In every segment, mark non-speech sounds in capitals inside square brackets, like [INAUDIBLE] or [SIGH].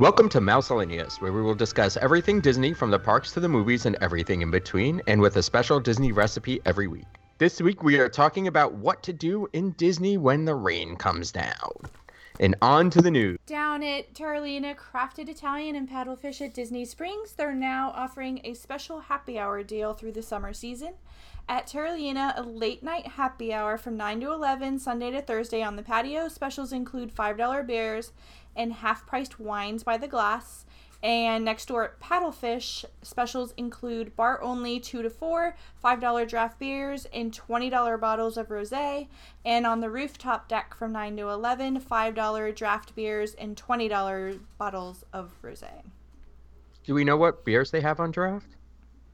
Welcome to Mouselinius, where we will discuss everything Disney from the parks to the movies and everything in between, and with a special Disney recipe every week. This week we are talking about what to do in Disney when the rain comes down. And on to the news. Down at Terralina Crafted Italian and Paddlefish at Disney Springs, they're now offering a special happy hour deal through the summer season. At Terralina, a late night happy hour from 9 to 11, Sunday to Thursday on the patio. Specials include $5 beers and half priced wines by the glass. And next door at Paddlefish, specials include bar only 2 to 4, $5 draft beers, and $20 bottles of rose. And on the rooftop deck from 9 to 11, $5 draft beers and $20 bottles of rose. Do we know what beers they have on draft?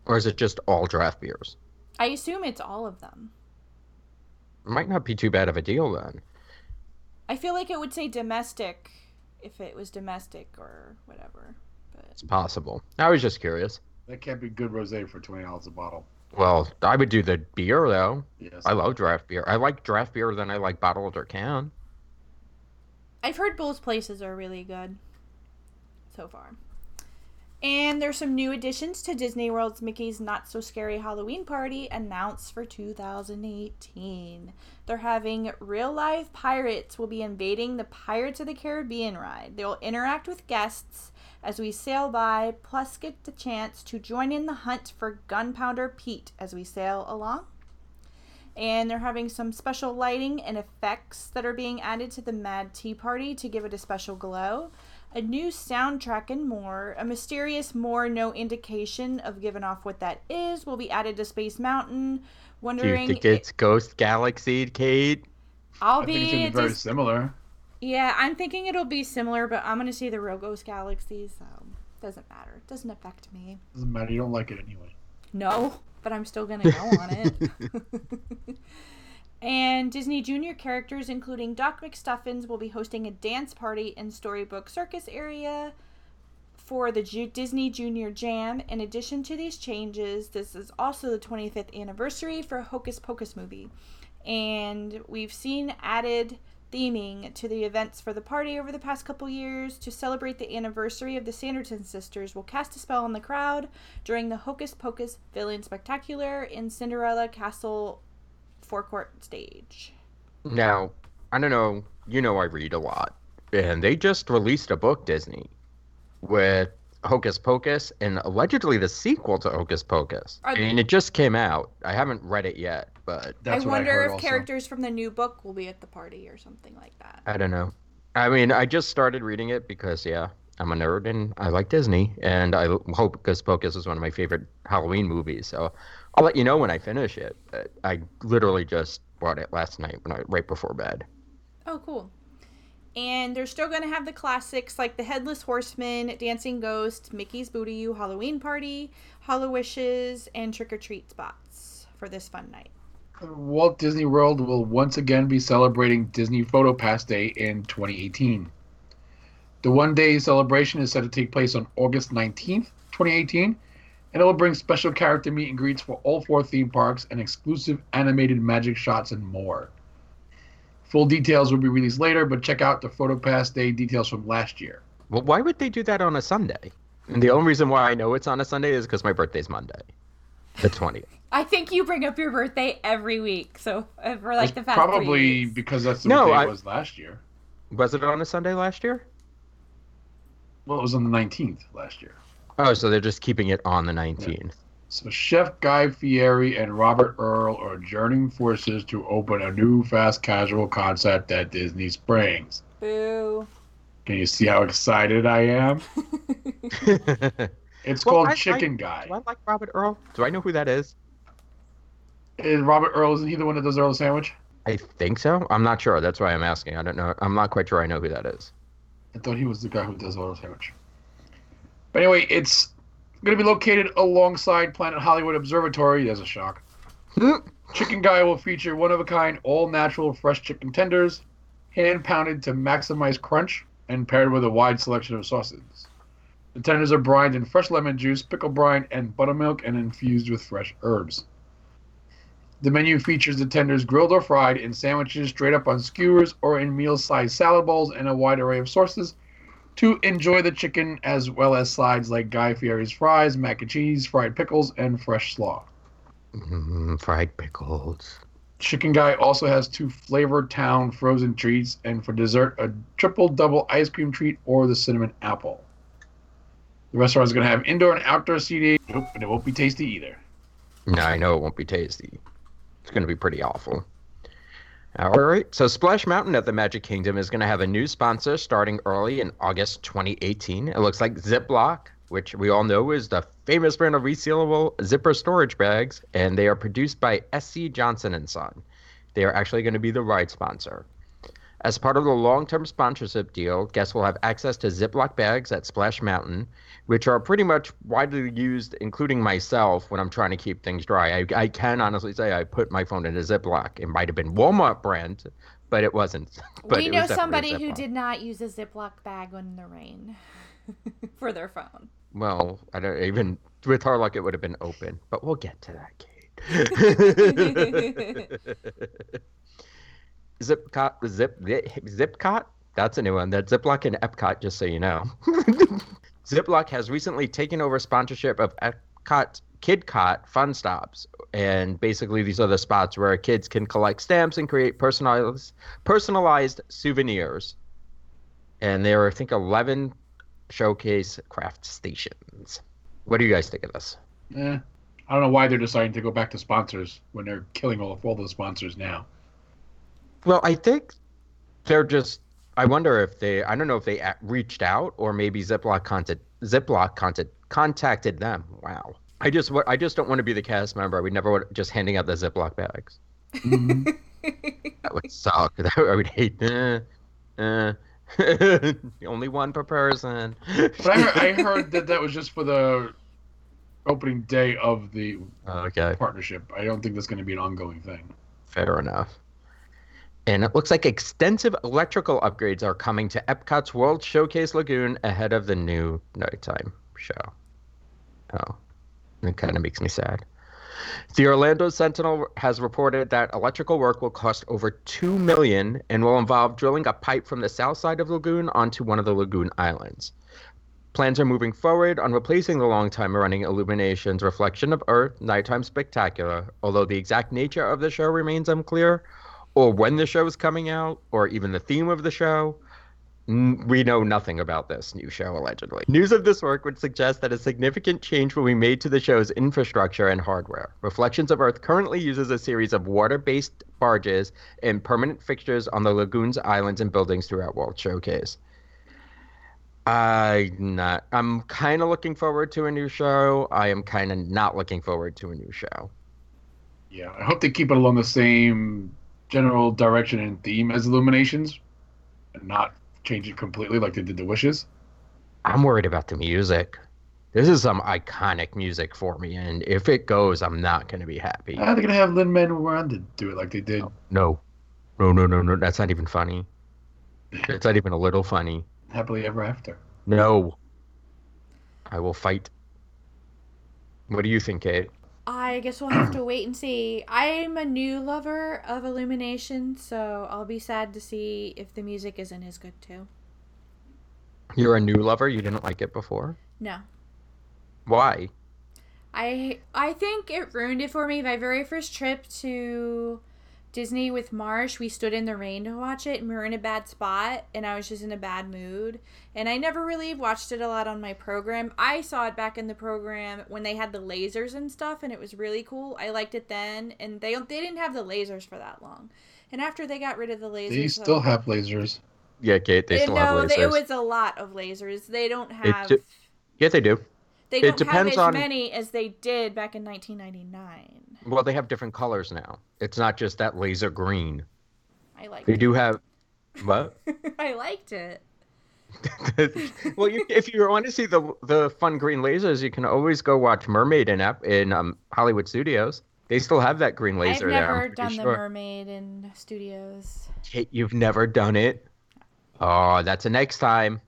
Or is it just all draft beers? I assume it's all of them. It might not be too bad of a deal then. I feel like it would say domestic if it was domestic or whatever. But It's possible. I was just curious. That can't be good rosé for twenty dollars a bottle. Well, I would do the beer though. Yes. I love draft beer. I like draft beer than I like bottled or can. I've heard both places are really good so far. And there's some new additions to Disney World's Mickey's Not So Scary Halloween Party announced for 2018. They're having real live pirates will be invading the Pirates of the Caribbean ride. They'll interact with guests as we sail by, plus get the chance to join in the hunt for Gunpowder Pete as we sail along. And they're having some special lighting and effects that are being added to the Mad Tea Party to give it a special glow a new soundtrack and more. A mysterious more no indication of giving off what that is will be added to Space Mountain. Do you Wondering think it's Ghost Galaxy, Kate? I'll I be think it's gonna be very just- similar. Yeah, I'm thinking it'll be similar, but I'm gonna see the real Ghost Galaxy, so doesn't matter. It Doesn't affect me. Doesn't matter. You don't like it anyway. No, but I'm still gonna go on it. [LAUGHS] [LAUGHS] and Disney Junior characters, including Doc McStuffins, will be hosting a dance party in Storybook Circus area for the Ju- Disney Junior Jam. In addition to these changes, this is also the 25th anniversary for Hocus Pocus movie, and we've seen added theming to the events for the party over the past couple years to celebrate the anniversary of the Sanderson sisters will cast a spell on the crowd during the Hocus Pocus Villain Spectacular in Cinderella Castle forecourt stage. Now, I don't know. You know, I read a lot, and they just released a book, Disney, with Hocus Pocus and allegedly the sequel to Hocus Pocus. Are- I mean, it just came out. I haven't read it yet, but That's I what wonder I heard if also. characters from the new book will be at the party or something like that. I don't know. I mean, I just started reading it because, yeah, I'm a nerd and I like Disney, and I hope Hocus Pocus is one of my favorite Halloween movies. So I'll let you know when I finish it. Uh, I literally just bought it last night when I right before bed. Oh, cool. And they're still going to have the classics like the Headless Horseman, Dancing Ghost, Mickey's Boo-to-You Halloween Party, HalloWishes, and Trick or Treat spots for this fun night. Walt Disney World will once again be celebrating Disney Photo Pass Day in 2018. The one day celebration is set to take place on August 19th, 2018, and it will bring special character meet and greets for all four theme parks and exclusive animated magic shots and more. Full details will be released later, but check out the Photo Pass Day details from last year. Well, why would they do that on a Sunday? And the only reason why I know it's on a Sunday is because my birthday's Monday, the 20th. I think you bring up your birthday every week, so uh, for like It's the past three probably weeks. because that's the No, day I- it was last year. Was it on a Sunday last year? Well, it was on the 19th last year. Oh, so they're just keeping it on the 19th. So Chef Guy Fieri and Robert Earl are joining forces to open a new fast casual concept at Disney Springs. Boo. Can you see how excited I am? [LAUGHS] It's Well, called I- I- Chicken Guy. Do I like Robert Earl? Do I know who that is? Is Robert Earl isn't he the one that does Earl Sandwich? I think so. I'm not sure. That's why I'm asking. I don't know. I'm not quite sure I know who that is. I thought he was the guy who does Earl Sandwich. But anyway, it's going to be located alongside Planet Hollywood Observatory. There's a shock. Hmm. Chicken Guy will feature one of a kind, all natural fresh chicken tenders, hand pounded to maximize crunch, and paired with a wide selection of sauces. The tenders are brined in fresh lemon juice, pickle brine, and buttermilk, and infused with fresh herbs. The menu features the tenders grilled or fried in sandwiches straight up on skewers or in meal sized salad bowls and a wide array of sauces, to enjoy the chicken as well as sides like Guy Fieri's fries, mac and cheese, fried pickles, and fresh slaw. Mm, fried pickles. Chicken Guy also has two Flavor Town frozen treats, and for dessert, a triple double ice cream treat or the cinnamon apple. The restaurant is going to have indoor and outdoor seating. Nope, and it won't be tasty either. No, I know it won't be tasty. It's going to be pretty awful. All right. So Splash Mountain at the Magic Kingdom is going to have a new sponsor starting early in August 2018. It looks like Ziploc, which we all know is the famous brand of resealable zipper storage bags, and they are produced by SC Johnson and Son. They are actually going to be the ride sponsor. As part of the long-term sponsorship deal, guests will have access to Ziploc bags at Splash Mountain, which are pretty much widely used, including myself, when I'm trying to keep things dry. I, I can honestly say I put my phone in a Ziploc. It might have been Walmart brand, but it wasn't. [LAUGHS] But we it know was somebody who did not use a Ziploc bag in the rain [LAUGHS] for their phone. Well, I don't even with her luck, it would have been open. But we'll get to that, Kate. [LAUGHS] Zipcot, Zip, Zipcot. That's a new one. That's Ziploc and Epcot, just so you know. Ziploc has recently taken over sponsorship of Epcot KidCot Fun Stops, and basically these are the spots where kids can collect stamps and create personalized personalized souvenirs. And there are, I think, eleven showcase craft stations. What do you guys think of this? Eh, I don't know why they're deciding to go back to sponsors when they're killing all, of all the sponsors now. Well, I think they're just. I wonder if they. I don't know if they a- reached out or maybe Ziploc contact Ziploc contact, contacted them. Wow. I just. wa- I just don't want to be the cast member. We never want just handing out the Ziploc bags. That would suck. [LAUGHS] That, I would hate. Uh, uh, [LAUGHS] only one per person. But I heard, I heard that that was just for the opening day of the okay. partnership. I don't think that's going to be an ongoing thing. Fair enough. And it looks like extensive electrical upgrades are coming to Epcot's World Showcase Lagoon ahead of the new nighttime show. Oh, it kind of makes me sad. The Orlando Sentinel has reported that electrical work will cost over two million and will involve drilling a pipe from the south side of the lagoon onto one of the lagoon islands. Plans are moving forward on replacing the long-time running Illuminations Reflection of Earth Nighttime Spectacular, although the exact nature of the show remains unclear, or when the show is coming out, or even the theme of the show. We know nothing about this new show, allegedly. News of this work would suggest that a significant change will be made to the show's infrastructure and hardware. Reflections of Earth currently uses a series of water based barges and permanent fixtures on the lagoon's islands and buildings throughout World Showcase. I not. I'm kind of looking forward to a new show. I am kind of not looking forward to a new show. Yeah, I hope they keep it along the same general direction and theme as Illuminations, and not change it completely like they did the Wishes. I'm worried about the music. This is some iconic music for me, and if it goes, I'm not going to be happy. Are they're gonna have Lin Manuel Miranda do it like they did No, no, no, no, no. That's not even funny. It's not even a little funny. Happily Ever After. No. I will fight. What do you think, Kate? I guess we'll have to wait and see. I'm a new lover of Illumination, so I'll be sad to see if the music isn't as good too. You're a new lover. You didn't like it before. No. Why? I I think it ruined it for me. My very first trip to Disney with Marsh, we stood in the rain to watch it and we were in a bad spot and I was just in a bad mood. And I never really watched it a lot on my program. I saw it back in the program when they had the lasers and stuff and it was really cool. I liked it then and they they didn't have the lasers for that long. And after they got rid of the lasers, They still have lasers. Yeah, Kate. They still no, have they- lasers. it was a lot of lasers. They don't have ju- Yeah, they do. They it don't have as on- many as they did back in 1999. Well, they have different colors now. It's not just that laser green. I like. They it. do have. [LAUGHS] What? I liked it. [LAUGHS] well, you, if you want to see the the fun green lasers, you can always go watch Mermaid in in um, Hollywood Studios. They still have that green I've laser there. never I'm pretty done sure. the mermaid in studios. You've never done it. Oh, that's a next time.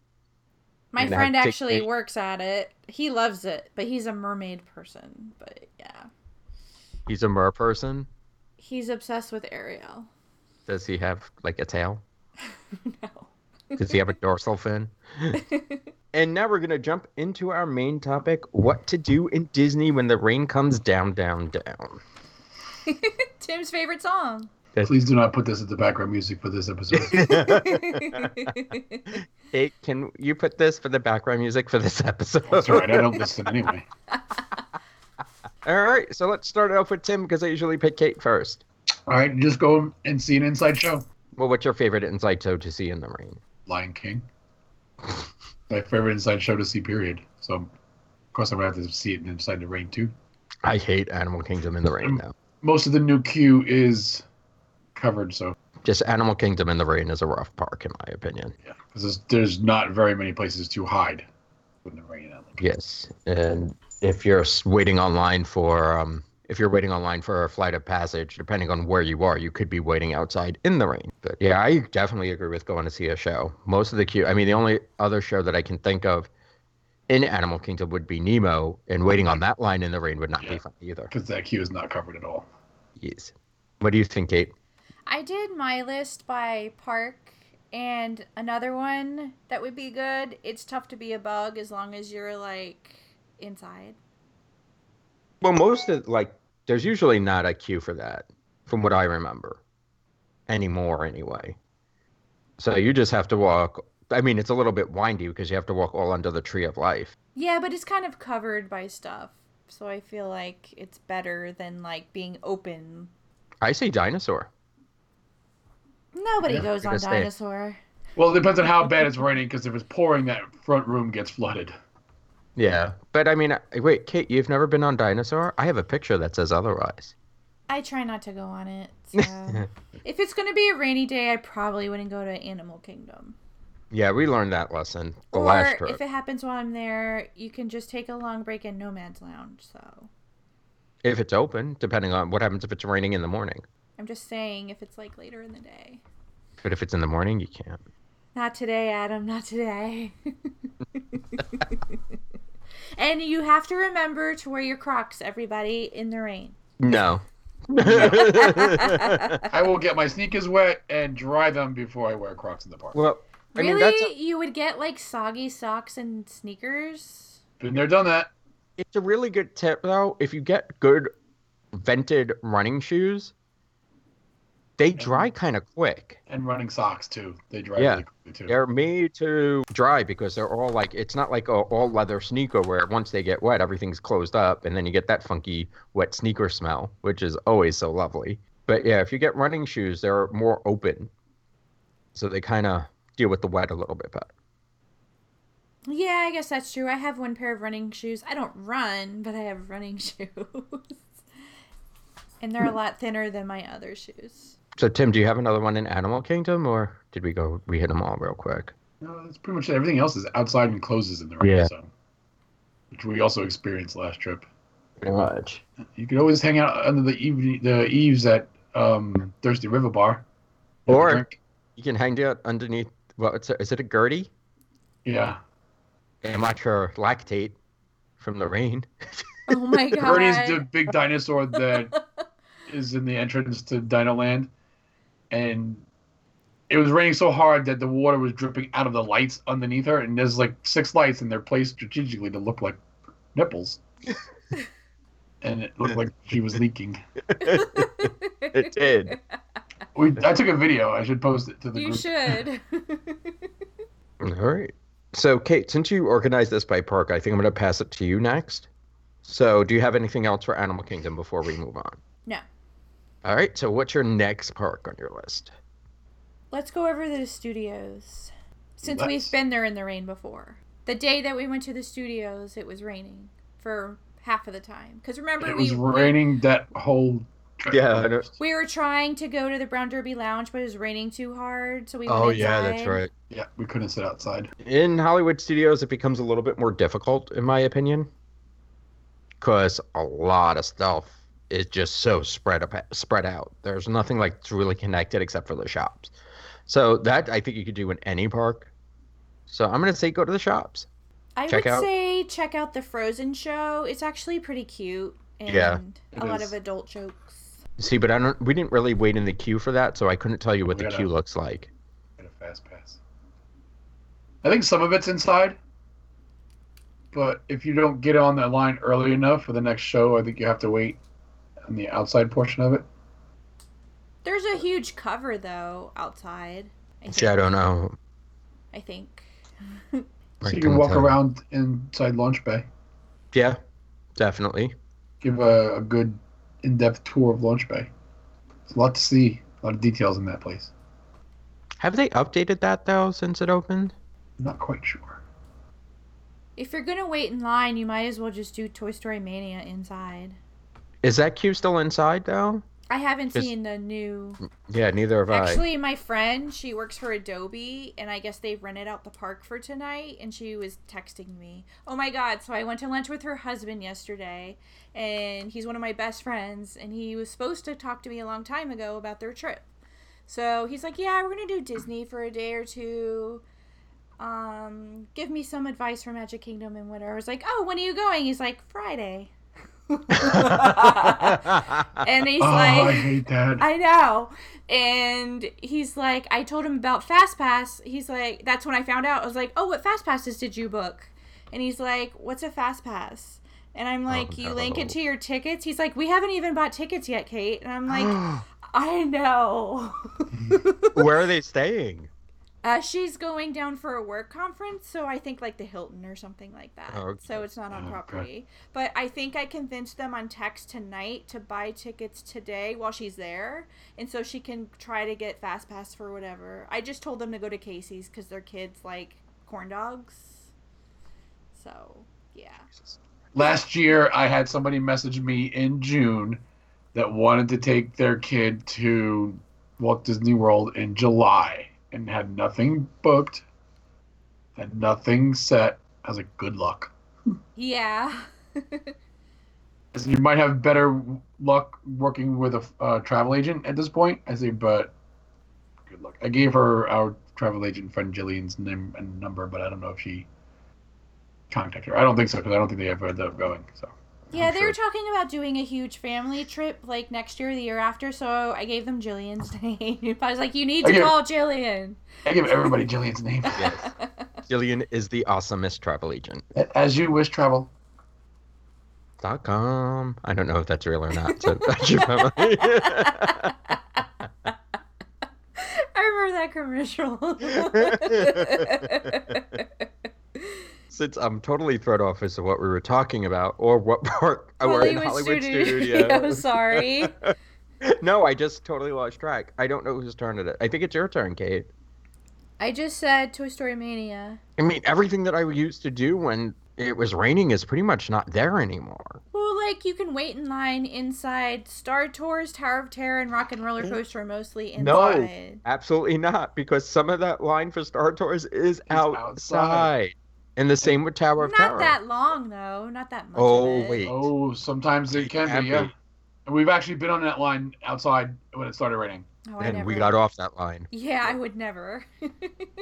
My friend actually works at it. He loves it, but he's a mermaid person. But yeah, He's a mer person. he's obsessed with Ariel. Does he have like a tail? [LAUGHS] no. Does he have a [LAUGHS] dorsal fin? and now we're gonna jump into our main topic: what to do in Disney when the rain comes down, down, down. [LAUGHS] Tim's favorite song. Please do not put this as the background music for this episode. [LAUGHS] [LAUGHS] Hey, can you put this for the background music for this episode? That's right. I don't listen anyway. [LAUGHS] All right, so let's start off with Tim because I usually pick Kate first. All right, just go and see an inside show. Well, what's your favorite inside show to see in the rain? Lion King. My favorite inside show to see. Period. So, of course, I'm gonna have to see it inside the rain too. I hate Animal Kingdom in the rain now. Most of the new queue is covered, so Just Animal Kingdom in the rain is a rough park, in my opinion. yeah, because there's, there's not very many places to hide when the rain. Yes, and if you're waiting online for, um, if you're waiting online for a flight of passage, depending on where you are, you could be waiting outside in the rain. But yeah, I definitely agree with going to see a show. Most of the queue, I mean, the only other show that I can think of in Animal Kingdom would be Nemo, and waiting on that line in the rain would not Yeah. be fun either. because that queue is not covered at all. Yes. What do you think, Kate? I did my list by park and another one that would be good. It's tough to be a bug as long as you're like inside. Well, most of like, there's usually not a queue for that, from what I remember, anymore anyway. So you just have to walk. I mean, it's a little bit windy because you have to walk all under the tree of life. Yeah, but it's kind of covered by stuff. So I feel like it's better than like being open. I say dinosaur. Nobody Yeah, goes on because they- dinosaur. Well, it depends on how bad it's raining. Because if it's pouring, that front room gets flooded. Yeah, but I mean, uh, wait, Kate, you've never been on dinosaur? I have a picture that says otherwise. I try not to go on it. [LAUGHS] So if it's gonna be a rainy day, I probably wouldn't go to Animal Kingdom. Yeah, we learned that lesson the or last trip. if it happens while I'm there, you can just take a long break in Nomad's Lounge. So if it's open, depending on what happens if it's raining in the morning. I'm just saying, if it's like later in the day. But if it's in the morning, you can't. Not today, Adam. Not today. [LAUGHS] and you have to remember to wear your Crocs, everybody, in the rain. No. [LAUGHS] [LAUGHS] I will get my sneakers wet and dry them before I wear Crocs in the park. well, I really, mean, that's you would get like soggy socks and sneakers. Been there, done that. It's a really good tip though. If you get good vented running shoes, they dry kind of quick. And running socks too. They dry Yeah. really quickly too. They're made to dry because they're all like it's not like a all leather sneaker where once they get wet everything's closed up and then you get that funky wet sneaker smell, which is always so lovely. But yeah, if you get running shoes, they're more open. So they kind of deal with the wet a little bit better. Yeah, I guess that's true. I have one pair of running shoes. I don't run, but I have running [LAUGHS] shoes. and they're a lot thinner than my other shoes. So Tim, do you have another one in Animal Kingdom or did we go we hit them all real quick? No, that's pretty much it. everything else is outside and closes in the rain. Yeah. So, which we also experienced last trip. Pretty much. You could always hang out under the evening, the eaves at um, Thirsty River Bar. Or- You can hang out underneath well, it's a, is it a Gertie? yeah, And watch her lactate from the rain. Oh my [LAUGHS] god. Bernie's the big dinosaur that is in the entrance to Dino Land, and it was raining so hard that the water was dripping out of the lights underneath her, and there's like six lights, and they're placed strategically to look like nipples, [LAUGHS] and it looked like she was leaking. it did. We, I took a video. I should post it to the you group. should. [LAUGHS] All right. So, Kate, since you organized this by park, I think I'm going to pass it to you next. So, do you have anything else for Animal Kingdom before we move on? No. All right. So, what's your next park on your list? Let's go over to the studios. Since Let's. we've been there in the rain before. The day that we went to the studios, it was raining for half of the time. Because remember, It we, was we- raining that whole. Yeah, I we were trying to go to the Brown Derby Lounge, but it was raining too hard, so we Oh, went yeah, that's inside. right. Yeah, we couldn't sit outside. In Hollywood Studios, it becomes a little bit more difficult, in my opinion, because a lot of stuff is just so spread up, spread out. There's nothing like it's really connected except for the shops. So that I think you could do in any park. So I'm gonna say go to the shops. I Check would out- say check out the Frozen show. It's actually pretty cute and Yeah, it a lot is. of adult jokes. See, but I don't. We didn't really wait in the queue for that, so I couldn't tell you what We the gotta- queue looks like. Get a fast pass. I think some of it's inside. But if you don't get on that line early enough for the next show, I think you have to wait on the outside portion of it. There's a huge cover though outside. I think. Yeah, I don't know. I think. [LAUGHS] So you can walk tell around inside Launch Bay, Yeah, definitely. give a, a good in-depth tour of Launch Bay. There's a lot to see, a lot of details in that place. Have they updated that though since it opened? Not quite sure. If you're gonna wait in line, you might as well just do Toy Story Mania inside. Is that queue still inside though? I haven't seen the new. Yeah, neither have I. Actually, my friend, she works for Adobe, and I guess they rented out the park for tonight, and she was texting me. Oh my god, so I went to lunch with her husband yesterday, and he's one of my best friends, and he was supposed to talk to me a long time ago about their trip. So he's like, Yeah, we're gonna do Disney for a day or two. Um, give me some advice for Magic Kingdom and whatever. I was like, Oh, when are you going? He's like, Friday. [LAUGHS] and he's oh, like I hate that. I know. And he's like, I told him about FastPass. He's like, that's when I found out. I was like, oh, what FastPasses did you book? And he's like, what's a FastPass? And I'm oh, like, you link it to your tickets? He's like, we haven't even bought tickets yet, Kate. And I'm like, [GASPS] I know. [LAUGHS] Where are they staying? Uh, she's going down for a work conference, so I think like the Hilton or something like that. Oh, okay. So it's not on Oh, okay. property. But I think I convinced them on text tonight to buy tickets today while she's there, and so she can try to get fast pass for whatever. I just told them to go to Casey's because their kids like corn dogs. So yeah. Last year, I had somebody message me in June that wanted to take their kid to Walt Disney World in July and had nothing booked, had nothing set. I was like, good luck. Yeah. [LAUGHS] You might have better luck working with a uh, travel agent at this point. I say, but good luck. I gave her our travel agent friend Jillian's name and number, but I don't know if she contacted her. I don't think so because I don't think they ever ended up going. So Yeah, I'm they sure. were talking about doing a huge family trip like next year or the year after, so I gave them Jillian's [LAUGHS] name. I was like, you need to Okay. call Jillian. I give everybody Jillian's name. [LAUGHS] Yes. Jillian is the awesomest travel agent. As you wish, travel. Dot com. I don't know if that's real or not. So that should probably. I remember that commercial. [LAUGHS] Since I'm totally thrown off as to what we were talking about or what [LAUGHS] part we're in Hollywood Studio. [LAUGHS] I'm sorry. [LAUGHS] no, I just totally lost track. I don't know whose turn it is. I think it's your turn, Kate. I just said Toy Story Mania. I mean, everything that I used to do when it was raining is pretty much not there anymore. Well, like you can wait in line inside Star Tours, Tower of Terror, and Rock and Roller Coaster are mostly No. Absolutely not, because some of that line for Star Tours is outside. outside. And the same with Tower of Not Terror. that long though. Not that much. Oh, of it. wait. Oh, sometimes they can Can be, yeah. And we've actually been on that line outside when it started raining. Oh, I and we got off that line. Yeah, I would never. [LAUGHS]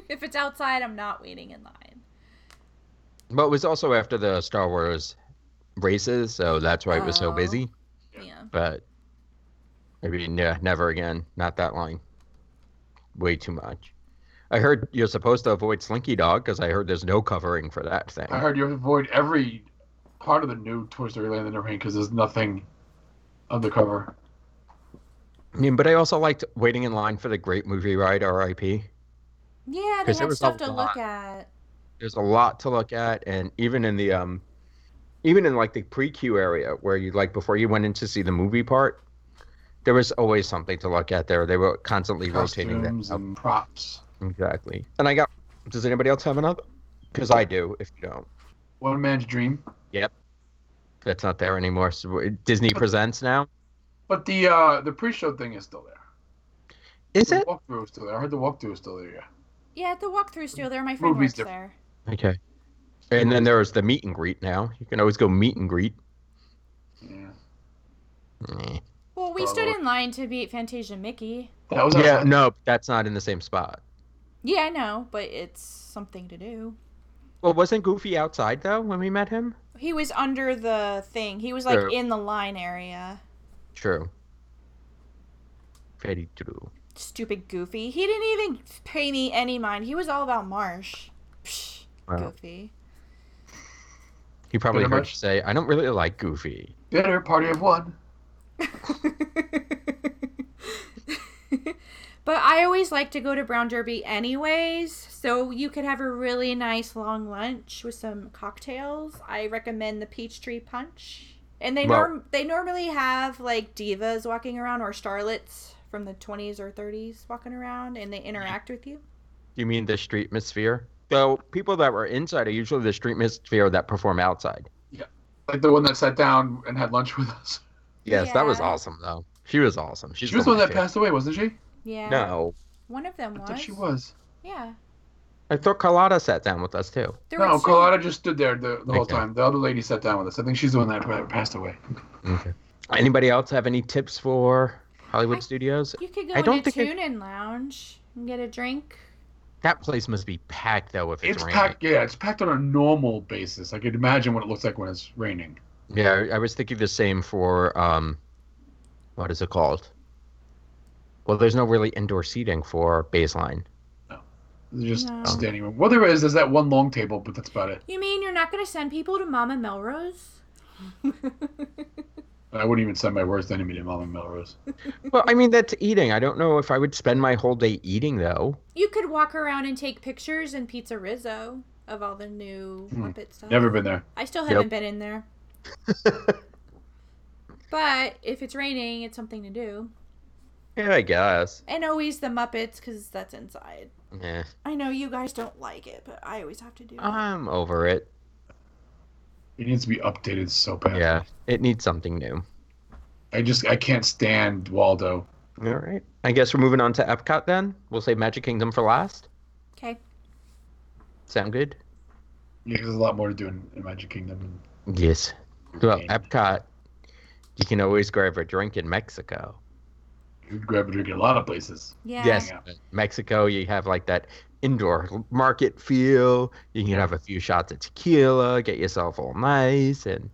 if it's outside, I'm not waiting in line. But it was also after the Star Wars races, so that's why it was so Oh. busy. Yeah. But maybe yeah, never again. Not that line. Way too much. I heard you're supposed to avoid Slinky Dog because I heard there's no covering for that thing. I heard you have to avoid every part of the new Toy Story Land in the Rain because there's nothing undercover. I mean, but I also liked waiting in line for the Great Movie Ride RIP. Yeah, they 'Cause there had was stuff a to lot. look at. There's a lot to look at, and even in the um, even in like the pre-queue area where you like before you went in to see the movie part, there was always something to look at there. They were constantly rotating them. Costumes and props. Exactly. And I got. Does anybody else have another? Because I do. If you don't, One man's dream. Yep. That's not there anymore. So Disney presents now. But the uh the pre-show thing is still there. Is the it? walkthrough is still there. I heard the walkthrough is still there. Yeah. Yeah, the walkthrough still there. My friend Movie's works different. there. Okay. And then there's the meet and greet now. You can always go meet and greet. Yeah. Well, we Star stood in line to beat Fantasia Mickey. That was Yeah, outside. no, that's not in the same spot. Yeah, I know, but it's something to do. Well, wasn't Goofy outside though when we met him? He was under the thing. He was like Sure. in the line area. True. Very true. Stupid Goofy. He didn't even pay me any mind. He was all about Marsh. Psh. Wow. Goofy. He probably Dinner heard much? you say, "I don't really like Goofy." Dinner party of one. [LAUGHS] [LAUGHS] [LAUGHS] but I always like to go to Brown Derby anyways, so you could have a really nice long lunch with some cocktails. I recommend the Peachtree Punch. And they Well- norm they normally have like divas walking around or starlets from the 20s or 30s walking around and they interact with you. You mean the street sphere? So people that were inside are usually the street sphere that perform outside. Yeah. Like the one that sat down and had lunch with us. Yes, that was awesome though. She was awesome. She's she was the one one that my passed away, wasn't she? Yeah. No, One of them I was. thought she was. Yeah. I thought Carlotta sat down with us too. There No, were two- Carlotta just stood there the, the whole Okay. time. The other lady sat down with us. I think she's the one that passed away. Okay. Anybody else have any tips for Hollywood I- Studios? You could go I don't into think it- Tune In Lounge and get a drink. That place must be packed though if it's, It's raining. packed. Yeah, it's packed on a normal basis. I could imagine what it looks like when it's raining. Yeah, I was thinking the same for um, what is it called? Well, there's no really indoor seating for baseline. They're just No. standing room. Well, there is. There's that one long table, but that's about it. You mean you're not going to send people to Mama Melrose? [LAUGHS] I wouldn't even send my worst enemy to Mama Melrose. [LAUGHS] Well, I mean that's eating. I don't know if I would spend my whole day eating though. you could walk around and take pictures in PizzeRizzo of all the new Hmm. Muppet stuff. Never been there. I still haven't been in there. [LAUGHS] but if it's raining, it's something to do. Yeah, I guess. And always the Muppets because that's inside. Yeah, I know you guys don't like it, but I always have to do it. I'm over it. It needs to be updated so bad. Yeah, it needs something new. I just I can't stand Waldo. All right. I guess we're moving on to Epcot then. We'll save Magic Kingdom for last. Okay. Sound good? Yeah, there's a lot more to do in, in Magic Kingdom. Yes. Well, Epcot, you can always grab a drink in Mexico. You could grab a drink at a lot of places. Yeah. Yes, Yeah. Mexico, you have like that indoor market feel. You can have a few shots of tequila, get yourself all nice, and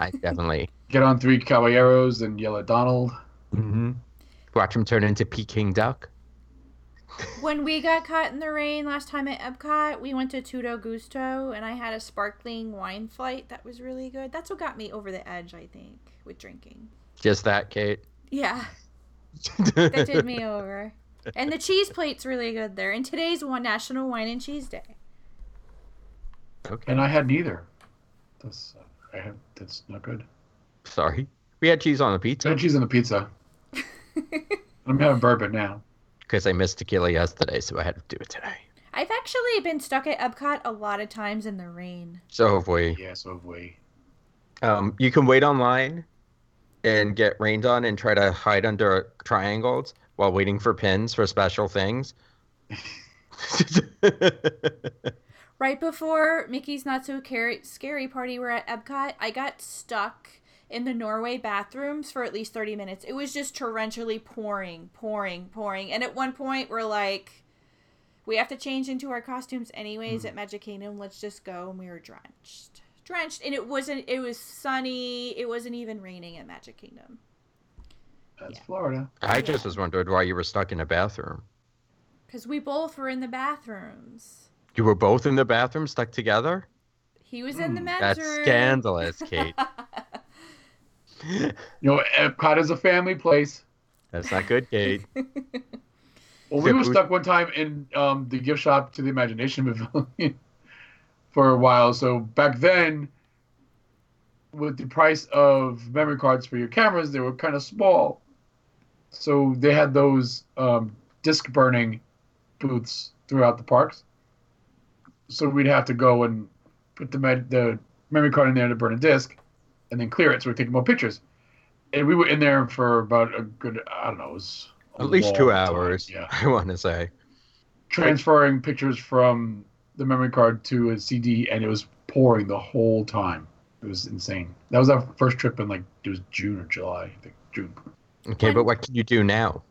I [LAUGHS] definitely Get on three caballeros and yell at Donald. Mm-hmm. watch him turn into Peking duck. [LAUGHS] When we got caught in the rain last time at Epcot, we went to Tutto Gusto and I had a sparkling wine flight that was really good. That's what got me over the edge, I think, with drinking. Just that, Kate. Yeah, that did me [LAUGHS] over. And the cheese plate's really good there. And today's one National Wine and Cheese Day. Okay. And I had neither. That's uh, I have that's not good. Sorry. We had cheese on the I pizza had cheese on the pizza. [LAUGHS] I'm having bourbon now. because I missed tequila yesterday, so I had to do it today. I've actually been stuck at Epcot a lot of times in the rain. So have we. Yeah, so have we. Um, you can wait online and get rained on and try to hide under triangles while waiting for pins for special things. [LAUGHS] Right before Mickey's Not So Car- Scary Party we're at Epcot, I got stuck in the Norway bathrooms for at least 30 minutes. It was just torrentially pouring, pouring, pouring. And at one point, we're like, we have to change into our costumes anyways hmm. at Magic Kingdom. Let's just go. And we were drenched. Drenched. And it wasn't, it was sunny. It wasn't even raining at Magic Kingdom. That's Yeah. Florida. I just was wondering why you were stuck in a bathroom. Because we both were in the bathrooms. You were both in the bathroom stuck together? He was in the Hmm, men's That's room. scandalous, Kate. [LAUGHS] You know, Epcot is a family place. That's not good, Kate. [LAUGHS] Well, we Yeah, were stuck one time in um, the gift shop to the Imagination Pavilion [LAUGHS] for a while. So back then, with the price of memory cards for your cameras, they were kind of small. So they had those um, disc burning booths throughout the parks. So we'd have to go and put the, med- the memory card in there to burn a disc, and then clear it so we're taking more pictures. And we were in there for about a good, I don't know, it was At least two long time, hours, Yeah [LAUGHS] I want to say. transferring pictures from the memory card to a CD, and it was pouring the whole time. It was insane. That was our first trip in like it was June or July, I think June. Okay, but what can you do now?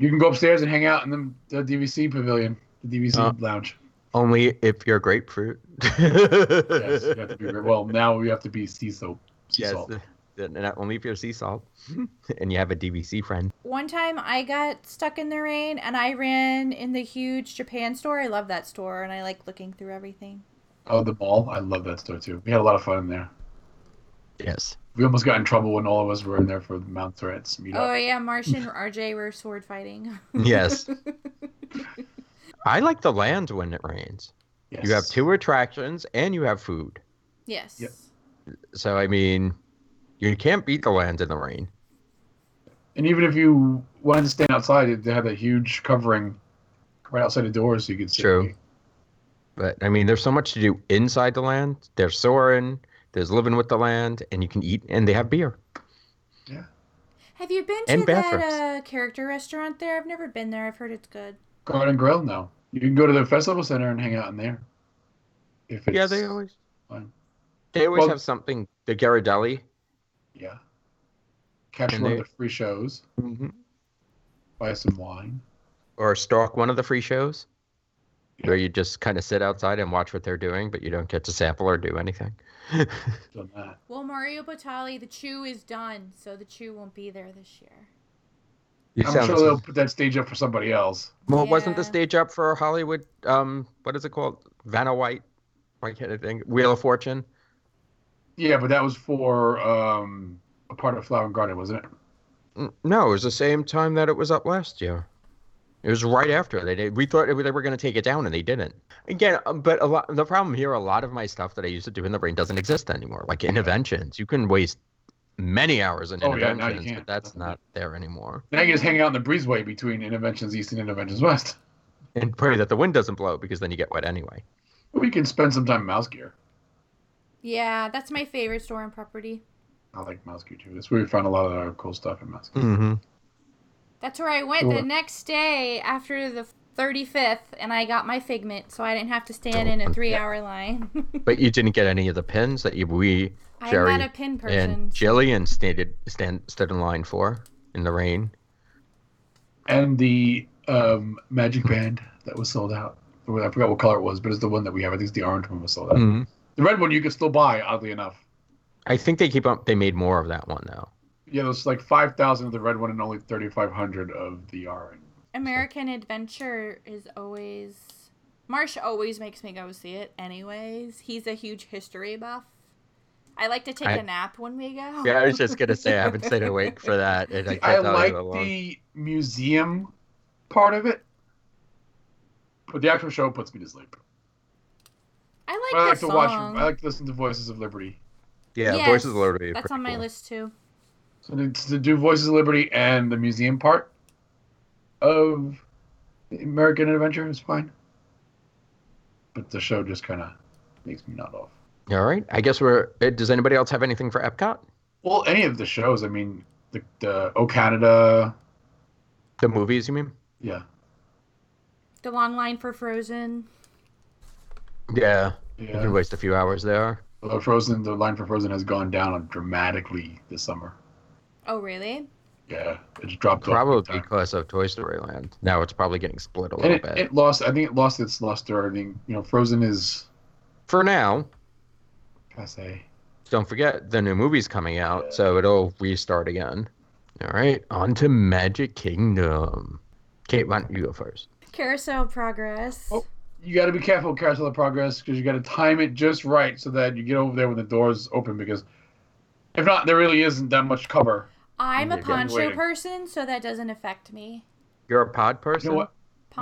You can go upstairs and hang out in the, the DVC pavilion, the DVC Oh. Uh, lounge. Only if you're grapefruit. [LAUGHS] Yes, you have to be well. Now we have to be sea soap. Sea yes, salt. The, and not only if you're sea salt [LAUGHS] and you have a DVC friend. One time I got stuck in the rain and I ran in the huge Japan store. I love that store and I like looking through everything. Oh, the mall. I love that store too. We had a lot of fun in there. Yes. We almost got in trouble when all of us were in there for the Mount Threats meetup. Oh yeah, [LAUGHS] Marsh and RJ were sword fighting. [LAUGHS] Yes. I like the land when it rains. yes. You have two attractions and you have food. yes. Yep. So I mean, you can't beat the land in the rain. And even if you wanted to stand outside, they had that huge covering right outside the doors so you could see. True. But I mean, there's so much to do inside the land. There's soaring. There's living with the land, and you can eat, and they have beer. Yeah. Have you been to And that uh, character restaurant there? I've never been there. I've heard it's good. Garden Grill, no. You can go to the festival center and hang out in there. If it's, yeah, they always. fine. They always Well- have something. The Ghirardelli. Yeah. Catch And one they- of the free shows. Mm-hmm. Buy some wine. Or stalk one of the free shows, Yeah. where you just kind of sit outside and watch what they're doing, but you don't get to sample or do anything. [LAUGHS] Done that. Well, Mario Batali, the Chew is done, so the Chew won't be there this year. You I'm sure so- they'll put that stage up for somebody else. Well, wasn't the stage up for Hollywood? Um, what is it called? Vanna White. Why can't I think? Wheel of Fortune. Yeah, but that was for um, a part of Flower and Garden, wasn't it? No, it was the same time that it was up last year. It was right after they did. We thought they were going to take it down, and they didn't. Again, um, but a lot. The problem here, a lot of my stuff that I used to do in the brain doesn't exist anymore. Like Innoventions, you can waste many hours in Oh, yeah, now you Innoventions, can't. but that's not there anymore. Now you just hang out in the breezeway between Innoventions East and Innoventions West. And pray that the wind doesn't blow because then you get wet anyway. We can spend some time in Mouse Gear. Yeah, that's my favorite store in property. I like Mouse too. That's where we found a lot of our cool stuff in Mouse Mm-hmm. That's where I went Sure. the next day after the 35th, and I got my figment, so I didn't have to stand in a three-hour line. [LAUGHS] But you didn't get any of the pins that you, we, I'm Jerry, not a pin person. and Jillian stated stand stood in line for in the rain. And the um, Magic Band that was sold out. I forgot what color it was, but it's the one that we have. I think it's the orange one was sold out. Mhm. The red one you can still buy, oddly enough. I think they keep up. They made more of that one though. Yeah, there's like 5,000 of the red one and only 3,500 of the orange. American Adventure is always. Marsh always makes me go see it, anyways. He's a huge history buff. I like to take I- a nap when we go. Yeah, I was just gonna say I haven't stayed awake for that, and I I like you the museum part of it, but the actual show puts me to sleep. I like But I the like to song. watch. I like to listen to Voices of Liberty. Yeah, Yes, Voices of Liberty. That's on my list too. So to, to do Voices of Liberty and the museum part of American Adventure is fine, but the show just kind of makes me nod off. All right, I guess we're. uh, Does anybody else have anything for Epcot? Well, any of the shows. I mean, the, the Oh Canada. The movies, you mean? Yeah, The long line for Frozen. Yeah, you can waste a few hours there. Although Frozen, the line for Frozen has gone down dramatically this summer. Oh, really? Yeah, it's dropped. Probably big because of Toy Story Land. Now it's probably getting split a little it, bit. it lost. I think it lost its luster. I think you know, Frozen is. For now, I say. don't forget the new movie's coming out, Yeah. so it'll restart again. All right, on to Magic Kingdom. Kate, why don't you go first? Carousel progress. Oh. You got to be careful, with Carousel of Progress, because you got to time it just right so that you get over there when the doors open. Because if not, there really isn't that much cover. I'm a poncho waiting. person, so that doesn't affect me. You're a pod person. You know what?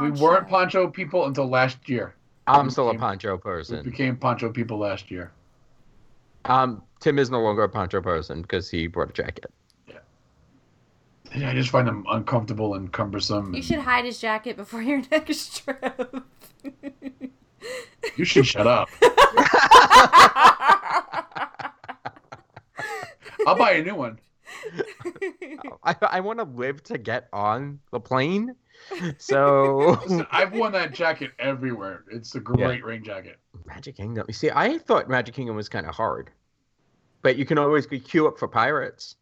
We weren't poncho people until last year. I'm still a became- poncho We person. became poncho people last year. Um, Tim is no longer a poncho person because he brought a jacket. Yeah. I just find them uncomfortable and cumbersome. You and- should hide his jacket before your [LAUGHS] next trip. You should shut up. I'll buy a new one. I, I want to live to get on the plane. So Listen, I've worn that jacket everywhere. It's a great rain jacket. Magic Kingdom. You see, I thought Magic Kingdom was kind of hard, but you can always queue up for pirates.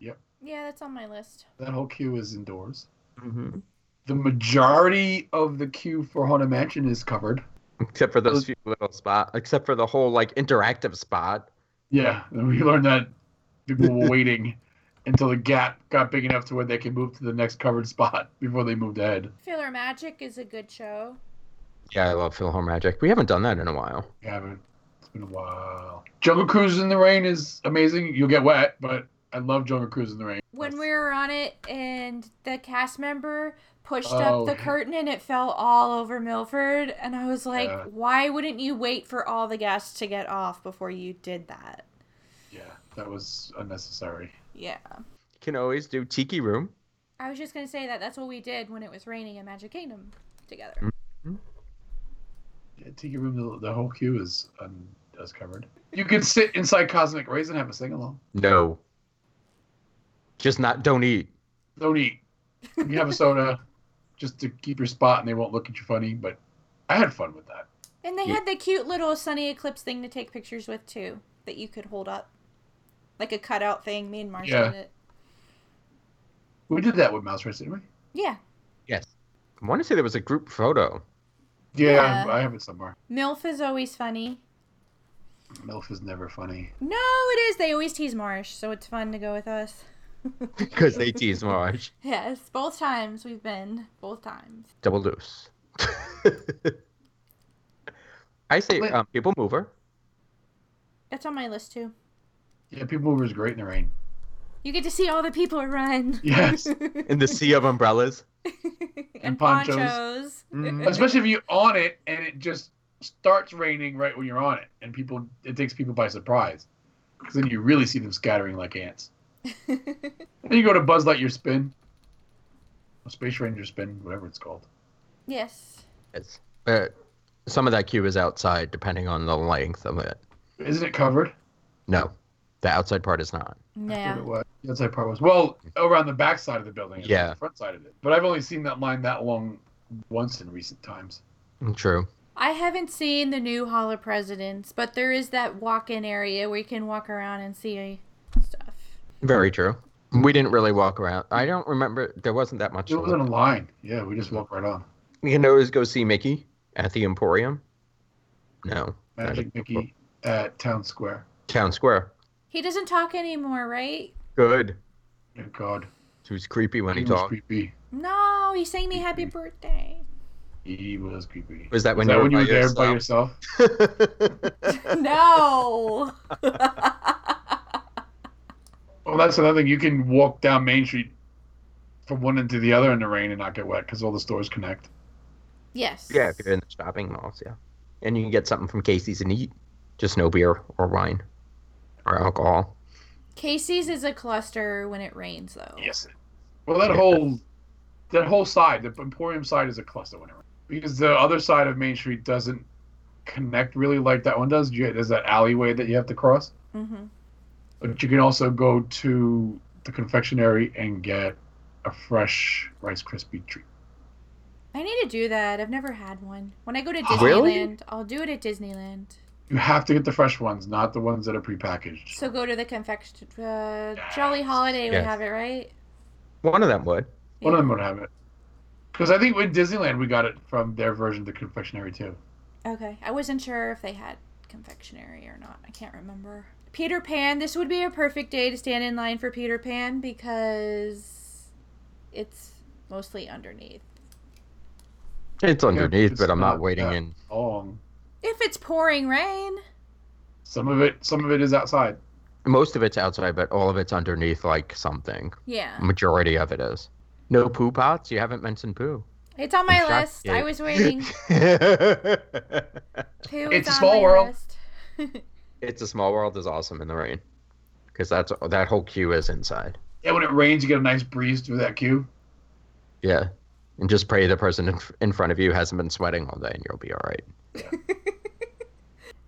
Yep. Yeah, that's on my list. That whole queue is indoors. hmm The majority of the queue for Haunted Mansion is covered. Except for those few little spots. Except for the whole like interactive spot. Yeah, and we [LAUGHS] learned that people were waiting [LAUGHS] until the gap got big enough to where they can move to the next covered spot [LAUGHS] before they moved ahead. PhilharMagic is a good show. Yeah, I love PhilharMagic. We haven't done that in a while. We haven't. It's been a while. Jungle Cruise in the rain is amazing. You'll get wet, but I love Jungle Cruise in the rain. When we were on it and the cast member pushed Oh. up the curtain and it fell all over Milford, and I was like, Yeah. why wouldn't you wait for all the guests to get off before you did that? Yeah, that was unnecessary. Yeah. You can always do Tiki Room. I was just gonna say that that's what we did when it was raining in Magic Kingdom together. Mm-hmm. Yeah, Tiki Room, the, the whole queue is un, is covered. You can sit inside Cosmic Rays and have a sing along. No. Just not, don't eat. Don't eat. You have a soda [LAUGHS] just to keep your spot and they won't look at you funny, but I had fun with that. And they Yeah. had the cute little sunny eclipse thing to take pictures with too, that you could hold up, like a cutout thing. Me and Marcia Yeah. did it. We did that with Mouse Race, didn't we? Yeah. Yes. I want to say there was a group photo. Yeah, Yeah. I have it somewhere. MILF is always funny. MILF is never funny. No, it is. They always tease Marsh, so it's fun to go with us. [LAUGHS] Because they tease Marge. [LAUGHS] Yes, both times we've been. Both times. Double deuce. [LAUGHS] I say Wait. um, People Mover. That's on my list too. Yeah, People Mover is great in the rain. You get to see all the people run. Yes. In the Sea of Umbrellas. and ponchos. ponchos. Mhm. Especially if you're on it and it just starts raining right when you're on it, and people it takes people by surprise, because then you really see them scattering like ants. Then you go to Buzz Lightyear spin, or Space Ranger spin, whatever it's called. yes. Yes. Uh, some of that queue is outside, depending on the length of it. Isn't it covered? No, the outside part is not. Yeah. it was. The outside part was well over on the back side of the building. Yeah. the front side of it. But I've only seen that line that long once in recent times. True. I haven't seen the new Hall of Presidents, but there is that walk-in area where you can walk around and see stuff. Very true. Hmm. We didn't really walk around. I don't remember. There wasn't that much. It wasn't a line. Yeah, we just walked right on. You can always go see Mickey at the Emporium. No. Magic Mickey at Town Square. Town Square. He doesn't talk anymore, right? Good. Oh God, He was creepy when he was talked. creepy. No, he sang me happy birthday. He was creepy. Was that when Is you that were when you were there by yourself? yourself? [LAUGHS] [LAUGHS] no. [LAUGHS] Well, that's another thing. You can walk down Main Street from one end to the other in the rain and not get wet because all the stores connect. yes. yeah, if you're in the shopping malls, yeah. And you can get something from Casey's and eat. Just no beer or wine or alcohol. Casey's is a cluster when it rains, though. Yes. Well, that Yeah. whole that whole side, the Emporium side, is a cluster when it rains. because the other side of Main Street doesn't connect really like that one does. You, there's that alleyway that you have to cross, Mm-hmm. But you can also go to the confectionery and get a fresh Rice Krispie treat. I need to do that. I've never had one. When I go to [GASPS] Really? Disneyland, I'll do it at Disneyland. You have to get the fresh ones, not the ones that are prepackaged. So go to the confection. Uh, Jolly Holiday would Yes. have it, right? One of them would. One of them would have it. Because I think with Disneyland we got it from their version of the confectionery too. Okay, I wasn't sure if they had confectionery or not. I can't remember. Peter Pan. This would be a perfect day to stand in line for Peter Pan because it's mostly underneath. It's underneath, it's but I'm not not waiting in. Long. If it's pouring rain, Some of it, some of it is outside. Most of it's outside, but all of it's underneath, like something. yeah, Majority of it is. No poo pots? You haven't mentioned Pooh. It's on my I'm list. you- I was waiting. [LAUGHS] Pooh It's is a small world. [LAUGHS] it's a small world is awesome in the rain, because that's that whole queue is inside. Yeah, when it rains, you get a nice breeze through that queue. Yeah, and just pray the person in, in front of you hasn't been sweating all day, and you'll be all right. [LAUGHS]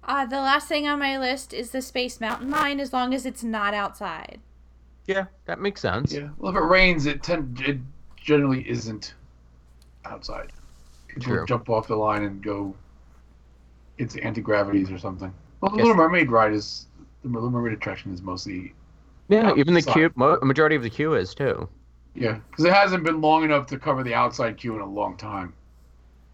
Uh, the last thing on my list is the Space Mountain Mine, as long as it's not outside. Yeah, that makes sense. Yeah. Well, if it rains, it tend it generally isn't outside. People True. jump off the line and go into anti gravities or something. Well, the Yes. Little Mermaid ride is the Little Mermaid attraction is mostly Yeah, even the queue, mo- majority of the queue is too. yeah, because it hasn't been long enough to cover the outside queue in a long time.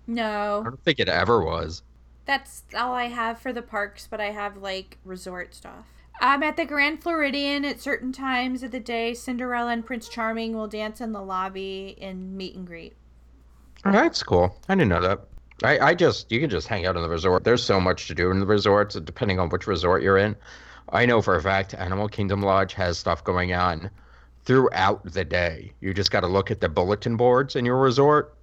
No, I don't think it ever was. that's all I have for the parks, but I have like resort stuff. Um, at the Grand Floridian, at certain times of the day, Cinderella and Prince Charming will dance in the lobby and meet and greet. Oh, that's cool. I didn't know that. I, I just you can just hang out in the resort. There's so much to do in the resorts, depending on which resort you're in. I know for a fact Animal Kingdom Lodge has stuff going on throughout the day. You just got to look at the bulletin boards in your resort,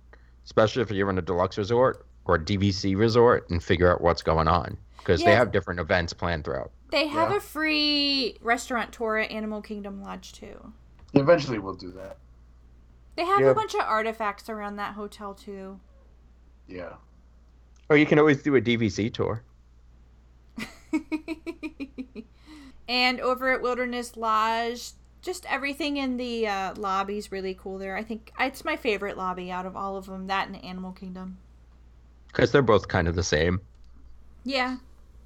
especially if you're in a deluxe resort or a DVC resort, and figure out what's going on because they have different events planned throughout. They have Yeah. a free restaurant tour at Animal Kingdom Lodge too. Eventually, we'll do that. They have Yeah. a bunch of artifacts around that hotel too. Yeah. Or you can always do a DVC tour. [LAUGHS] and over at Wilderness Lodge, just everything in the uh, lobby's really cool there. I think it's my favorite lobby out of all of them. That and Animal Kingdom. Because they're both kind of the same. Yeah,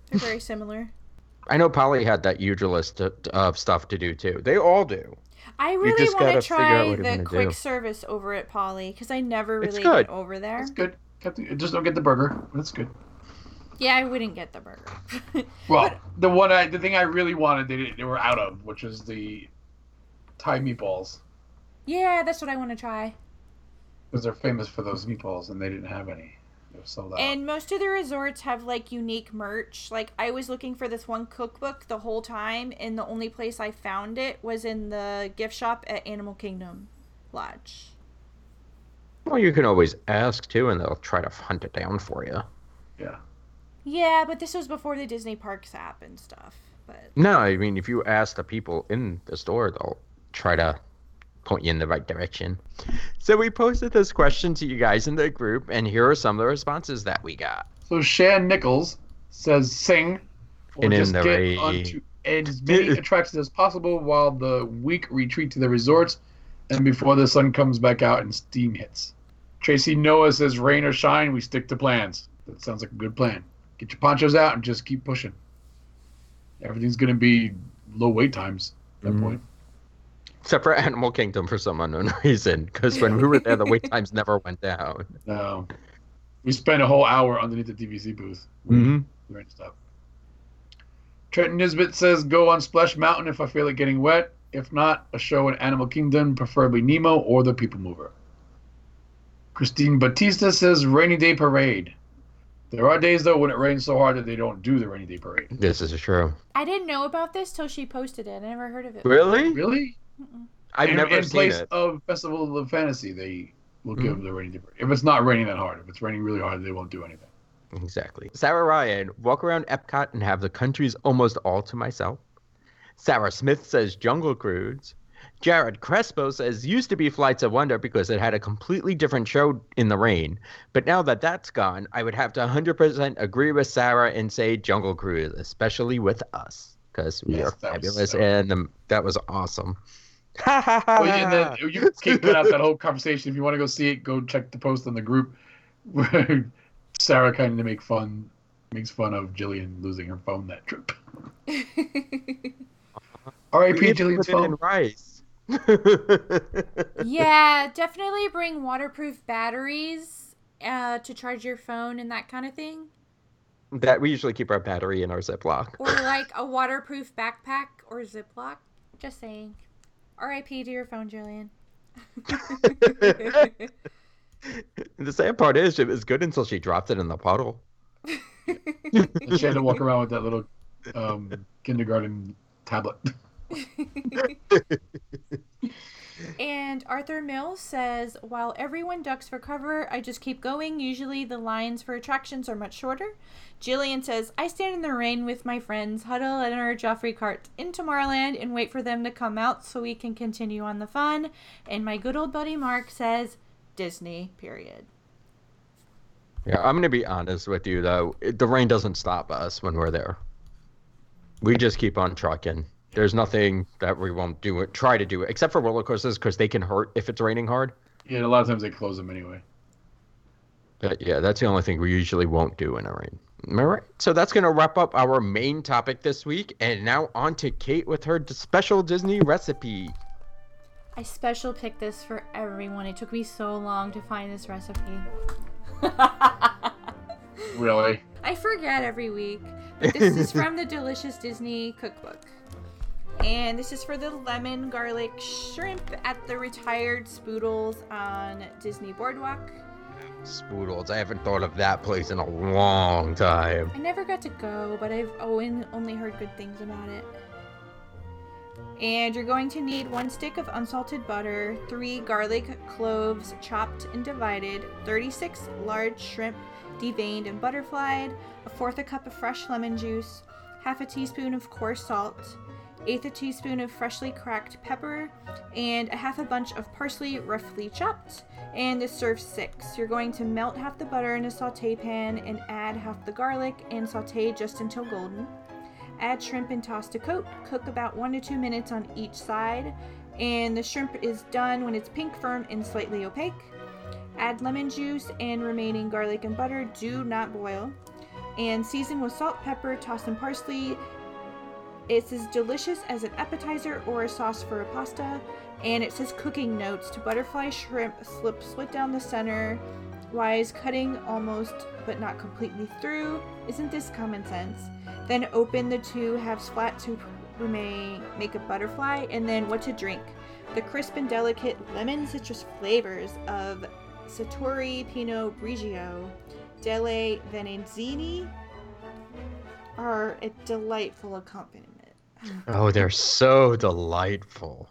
they're very similar. [LAUGHS] I know Poly had that huge list of, of stuff to do too. They all do. I really want gotta to figure out try the quick do. service over at Poly because I never It's really good. get over there. It's good. Got the- Just don't get the burger. That's good. Yeah, I wouldn't get the burger. [LAUGHS] Well, the one I, the thing I really wanted, they, didn't- they were out of, which is the Thai meatballs, yeah, that's what I want to try. because they're famous for those meatballs, and they didn't have any. They were sold out. And most of the resorts have like unique merch. Like I was looking for this one cookbook the whole time, and the only place I found it was in the gift shop at Animal Kingdom Lodge. Well, you can always ask too, and they'll try to hunt it down for you. yeah. Yeah, but this was before the Disney Parks app and stuff. But No, I mean, if you ask the people in the store, they'll try to point you in the right direction. So we posted this question to you guys in the group, and here are some of the responses that we got. So Shan Nichols says, "Sing or And in just the get rain. onto as many attractions as possible while the week retreat to the resorts, and before the sun comes back out and steam hits." Tracy Noah says, "Rain or shine, we stick to plans." That sounds like a good plan. Get your ponchos out and just keep pushing. Everything's gonna be low wait times at that Mhm. point. Except for Animal Kingdom for some unknown [LAUGHS] reason, because when we were there, the wait [LAUGHS] times never went down. No, we spent a whole hour underneath the DVC booth. Mm-hmm. Great stuff. Trenton Nisbet says, "Go on Splash Mountain if I feel like getting wet. If not, a show in Animal Kingdom, preferably Nemo or the People Mover." Christine Batista says, "Rainy Day Parade." There are days though when it rains so hard that they don't do the rainy day parade. This is true. I didn't know about this till she posted it. I never heard of it. Really? Really? I've in, never in seen place it. of Festival of the Fantasy, they will give Mhm. the day. If it's not raining that hard, if it's raining really hard, they won't do anything. Exactly. Sarah Ryan, walk around Epcot and have the countries almost all to myself. Sarah Smith says Jungle Cruise. Jared Crespo says used to be Flights of Wonder because it had a completely different show in the rain. But now that that's gone, I would have to 100% agree with Sarah and say Jungle Cruise, especially with us because we Yes, are fabulous so- and um, that was awesome. Oh, and then you can cut out that whole conversation. If you want to go see it, go check the post on the group where [LAUGHS] Sarah kind of make fun, makes fun of Jillian losing her phone that trip. R.I.P. We need to Jillian's put in phone. rice. yeah, [LAUGHS] definitely bring waterproof batteries uh, to charge your phone and that kind of thing. that we usually keep our battery in our Ziploc. Or like [LAUGHS] a waterproof backpack or Ziploc. Just saying. RIP to your phone, Julian. [LAUGHS] the sad part is, it was good until she dropped it in the puddle. [LAUGHS] And she had to walk around with that little um, kindergarten tablet. [LAUGHS] and Arthur Mills says, while everyone ducks for cover, I just keep going. Usually the lines for attractions are much shorter. Jillian says, I stand in the rain with my friends, huddle in our Joffrey cart in Tomorrowland, and wait for them to come out so we can continue on the fun. And my good old buddy Mark says, Disney, period. Yeah, I'm gonna be honest with you though. The rain doesn't stop us when we're there. We just keep on trucking. There's nothing that we won't do it. Try to do it, except for roller coasters because they can hurt if it's raining hard. Yeah, a lot of times they close them anyway. But yeah, that's the only thing we usually won't do in a rain. All right, so that's gonna wrap up our main topic this week, and now on to Kate with her special Disney recipe. I special picked this for everyone. It took me so long to find this recipe. [LAUGHS] Really? I forget every week. But this is from the Delicious Disney Cookbook. And this is for the lemon garlic shrimp at the retired Spoodles on Disney Boardwalk. Spoodles. I haven't thought of that place in a long time. I never got to go, but I've only heard good things about it. And you're going to need one stick of unsalted butter, three garlic cloves chopped and divided, 36 large shrimp deveined and butterflied, a fourth a cup of fresh lemon juice, half a teaspoon of coarse salt, eighth a teaspoon of freshly cracked pepper, and a half a bunch of parsley roughly chopped. And this serves six. You're going to melt half the butter in a saute pan and add half the garlic and saute just until golden. Add shrimp and toss to coat. Cook about one to two minutes on each side. And the shrimp is done when it's pink, firm, and slightly opaque. Add lemon juice and remaining garlic and butter. Do not boil. And season with salt, pepper, toss in parsley. It's as delicious as an appetizer or a sauce for a pasta. And it says cooking notes to butterfly shrimp, slip split down the center, wise cutting almost but not completely through. Isn't this common sense? Then open the two halves flat to may make a butterfly, and then what to drink. The crisp and delicate lemon citrus flavors of Sartori Pinot Grigio delle Venezzini are a delightful accompaniment. [LAUGHS] Oh, they're so delightful.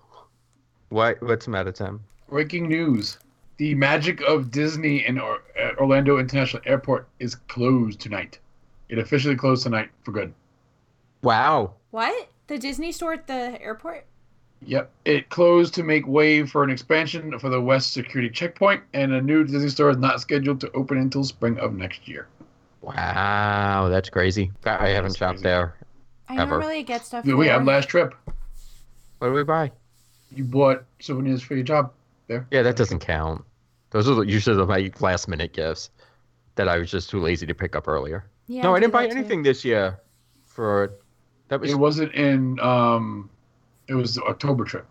What? What's the matter, Tim? Breaking news. The Magic of Disney in or- at Orlando International Airport is closed tonight. It officially closed tonight for good. Wow. What? The Disney store at the airport? Yep. It closed to make way for an expansion for the West Security Checkpoint, and a new Disney store is not scheduled to open until spring of next year. Wow, that's crazy. I haven't That's shopped crazy. there. I Ever. normally get stuff. We there. had last trip. What do we buy? You bought souvenirs for your job there. Yeah, that doesn't count. Those are the- usually the- my last minute gifts that I was just too lazy to pick up earlier. Yeah, no, I do didn't buy that too. anything this year. For that was It wasn't in. Um, it was the October trip.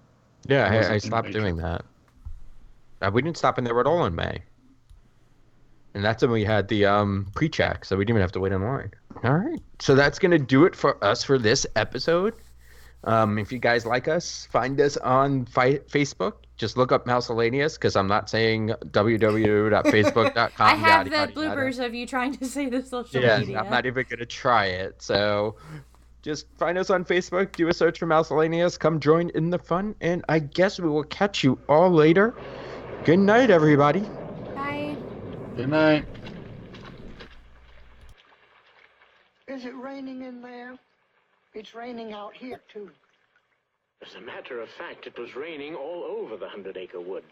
yeah. I, I stopped May. doing that. Uh, we didn't stop in there at all in May, and that's when we had the um, pre-check, so we didn't even have to wait in line. All right, so that's gonna do it for us for this episode. Um, if you guys like us, find us on fi- Facebook. Just look up Mouselaneous because I'm not saying www.facebook.com. [LAUGHS] I have yada, the yada, yada. bloopers of you trying to say the social Yeah, media. I'm not even gonna try it. So just find us on Facebook, do a search for Mouselaneous, come join in the fun, and I guess we will catch you all later. Good night, everybody. Bye. Good night. Is it raining in there? It's raining out here, too. As a matter of fact, it was raining all over the Hundred Acre Wood.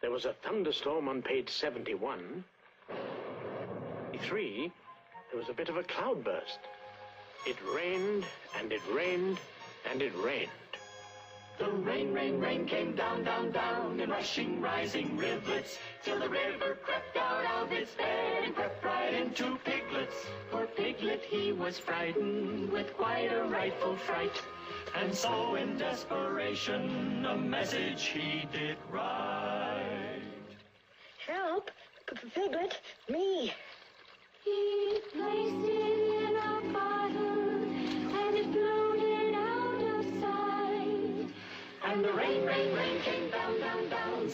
There was a thunderstorm on page 71. 3, there was a bit of a cloudburst. It rained, and it rained, and it rained. The rain, rain, rain came down, down, down in rushing, rising rivulets till the river crept out of its bed and crept right into Piglet's. For Piglet he was frightened with quite a rightful fright, and so in desperation a message he did write. Help! P- Piglet, me! He placed it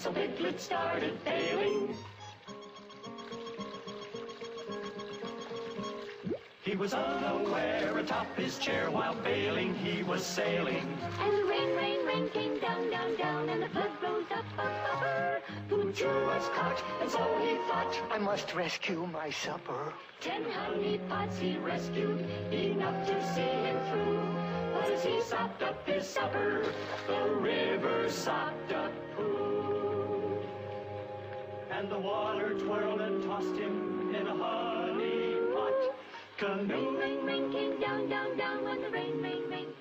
so Piglet started failing. He was unaware atop his chair while bailing he was sailing. And the rain, rain, rain came down, down, down, and the flood rose up, up, up. Who threw was caught, and so he thought. I must rescue my supper. Ten honey pots he rescued, enough to see him through. But as he sopped up his supper, the river sopped up. And the water twirled and tossed him in a honey pot. Canoe Rain, rain, rain down, down, down, when the rain, rain came